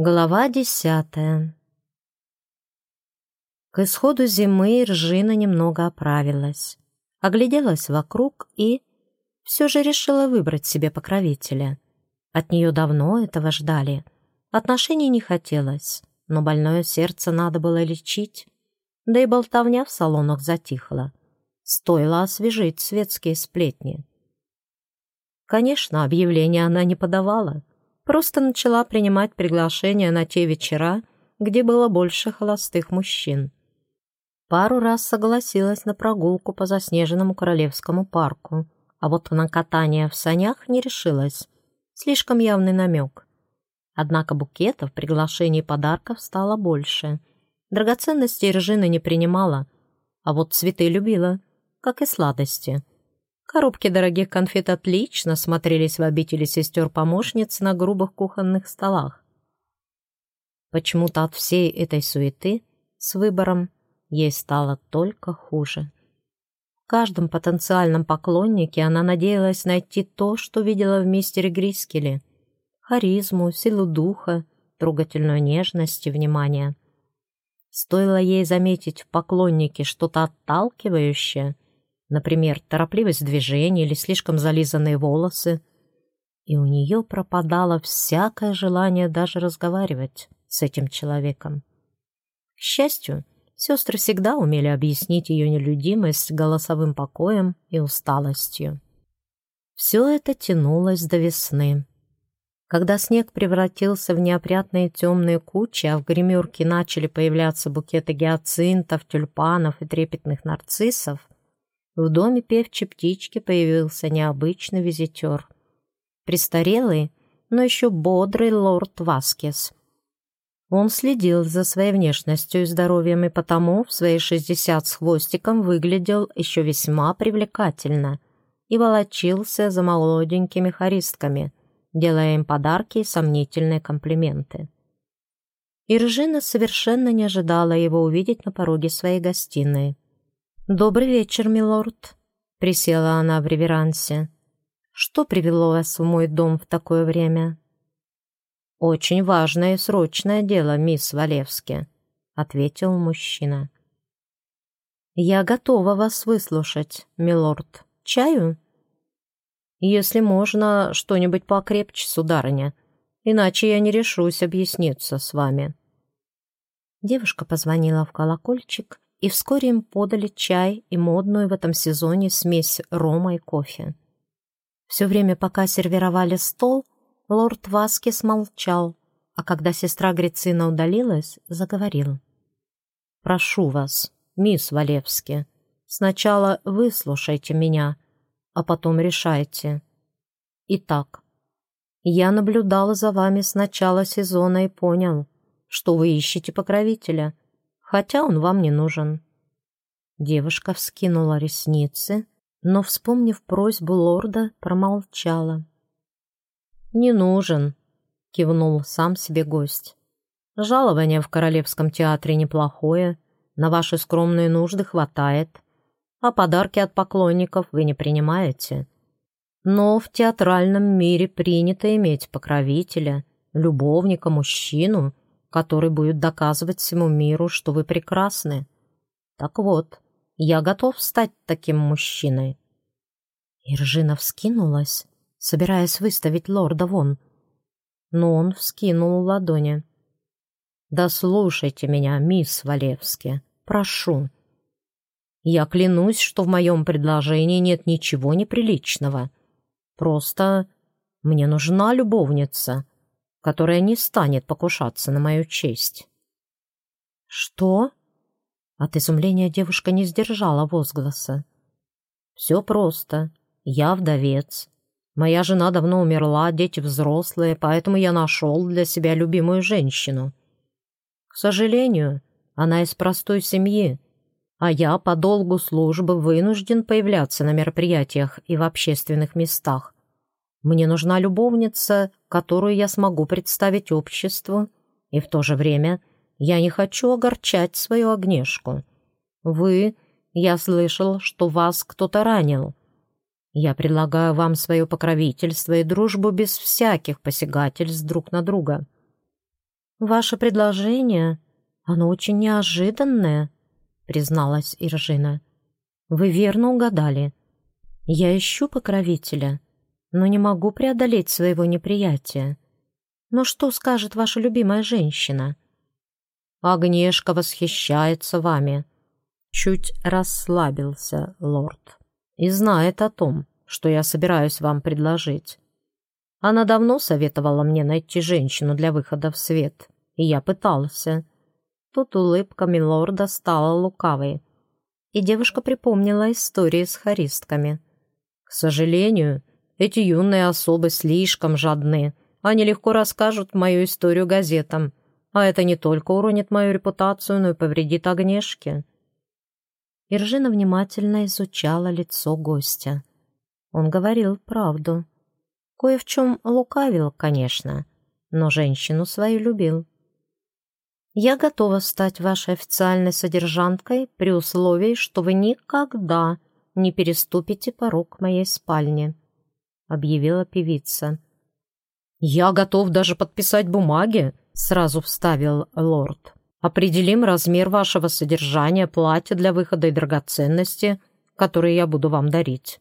Глава десятая К исходу зимы Ржина немного оправилась, огляделась вокруг и все же решила выбрать себе покровителя. От нее давно этого ждали. Отношений не хотелось, но больное сердце надо было лечить. Да и болтовня в салонах затихла. Стоило освежить светские сплетни. Конечно, объявления она не подавала, просто начала принимать приглашения на те вечера, где было больше холостых мужчин. Пару раз согласилась на прогулку по заснеженному Королевскому парку, а вот на катание в санях не решилась. Слишком явный намек. Однако букетов, приглашений и подарков стало больше. Драгоценностей Ржина не принимала, а вот цветы любила, как и сладости. Коробки дорогих конфет отлично смотрелись в обители сестер-помощниц на грубых кухонных столах. Почему-то от всей этой суеты с выбором ей стало только хуже. В каждом потенциальном поклоннике она надеялась найти то, что видела в мистере Грискеле. Харизму, силу духа, трогательную нежность и внимание. Стоило ей заметить в поклоннике что-то отталкивающее — Например, торопливость движений или слишком зализанные волосы. И у нее пропадало всякое желание даже разговаривать с этим человеком. К счастью, сестры всегда умели объяснить ее нелюдимость голосовым покоем и усталостью. Все это тянулось до весны. Когда снег превратился в неопрятные темные кучи, а в гримерке начали появляться букеты гиацинтов, тюльпанов и трепетных нарциссов, в доме певчей птички появился необычный визитер. Престарелый, но еще бодрый лорд Васкес. Он следил за своей внешностью и здоровьем, и потому в свои шестьдесят с хвостиком выглядел еще весьма привлекательно и волочился за молоденькими хористками, делая им подарки и сомнительные комплименты. Иржина совершенно не ожидала его увидеть на пороге своей гостиной. «Добрый вечер, милорд», — присела она в реверансе. «Что привело вас в мой дом в такое время?» «Очень важное и срочное дело, мисс Валевски», — ответил мужчина. «Я готова вас выслушать, милорд. Чаю?» «Если можно, что-нибудь покрепче, сударыня, иначе я не решусь объясниться с вами». Девушка позвонила в колокольчик и вскоре им подали чай и модную в этом сезоне смесь рома и кофе. Все время, пока сервировали стол, лорд Васкис молчал, а когда сестра Грицина удалилась, заговорил. «Прошу вас, мисс Валевски, сначала выслушайте меня, а потом решайте. Итак, я наблюдал за вами с начала сезона и понял, что вы ищете покровителя — хотя он вам не нужен». Девушка вскинула ресницы, но, вспомнив просьбу лорда, промолчала. «Не нужен», — кивнул сам себе гость. «Жалование в Королевском театре неплохое, на ваши скромные нужды хватает, а подарки от поклонников вы не принимаете. Но в театральном мире принято иметь покровителя, любовника, мужчину, который будет доказывать всему миру, что вы прекрасны. Так вот, я готов стать таким мужчиной». Иржина вскинулась, собираясь выставить лорда вон. Но он вскинул ладони. «Да слушайте меня, мисс Валевски, прошу. Я клянусь, что в моем предложении нет ничего неприличного. Просто мне нужна любовница, которая не станет покушаться на мою честь». «Что?» От изумления девушка не сдержала возгласа. «Все просто. Я вдовец. Моя жена давно умерла, дети взрослые, поэтому я нашел для себя любимую женщину. К сожалению, она из простой семьи, а я по долгу службы вынужден появляться на мероприятиях и в общественных местах, мне нужна любовница, которую я смогу представить обществу, и в то же время я не хочу огорчать свою огнешку. Вы, я слышал, что вас кто-то ранил. Я предлагаю вам свое покровительство и дружбу без всяких посягательств друг на друга». «Ваше предложение, оно очень неожиданное», — призналась Иржина. «Вы верно угадали. Я ищу покровителя, но не могу преодолеть своего неприятия. Но что скажет ваша любимая женщина?» «Агнешка восхищается вами», — чуть расслабился лорд, «и знает о том, что я собираюсь вам предложить. Она давно советовала мне найти женщину для выхода в свет, и я пытался. Тут улыбка милорда стала лукавой, и девушка припомнила истории с харистками. К сожалению, эти юные особы слишком жадны. Они легко расскажут мою историю газетам, а это не только уронит мою репутацию, но и повредит огнешке. Иржина внимательно изучала лицо гостя. Он говорил правду. Кое в чем лукавил, конечно, но женщину свою любил. «Я готова стать вашей официальной содержанкой при условии, что вы никогда не переступите порог моей спальни», — объявила певица. «Я готов даже подписать бумаги», — сразу вставил лорд. «Определим размер вашего содержания, платья для выхода и драгоценности, которые я буду вам дарить».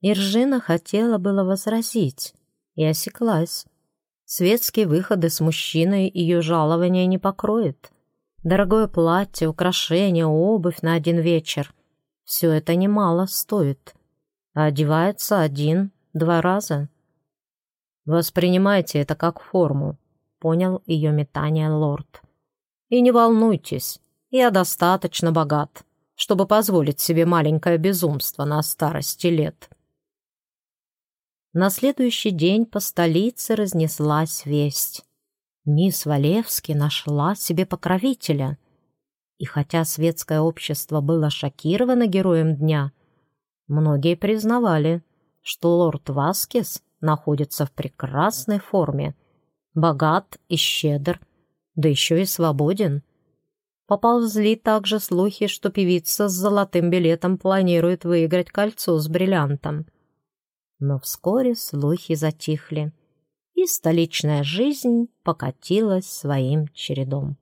Иржина хотела было возразить и осеклась. Светские выходы с мужчиной ее жалования не покроет. Дорогое платье, украшения, обувь на один вечер — все это немало стоит. А одевается один-два раза. Воспринимайте это как форму, понял ее метание лорд. И не волнуйтесь, я достаточно богат, чтобы позволить себе маленькое безумство на старости лет. На следующий день по столице разнеслась весть. Мисс Валевски нашла себе покровителя. И хотя светское общество было шокировано героем дня, многие признавали, что лорд Васкес находится в прекрасной форме, богат и щедр, да еще и свободен. Поползли также слухи, что певица с золотым билетом планирует выиграть кольцо с бриллиантом. Но вскоре слухи затихли, и столичная жизнь покатилась своим чередом.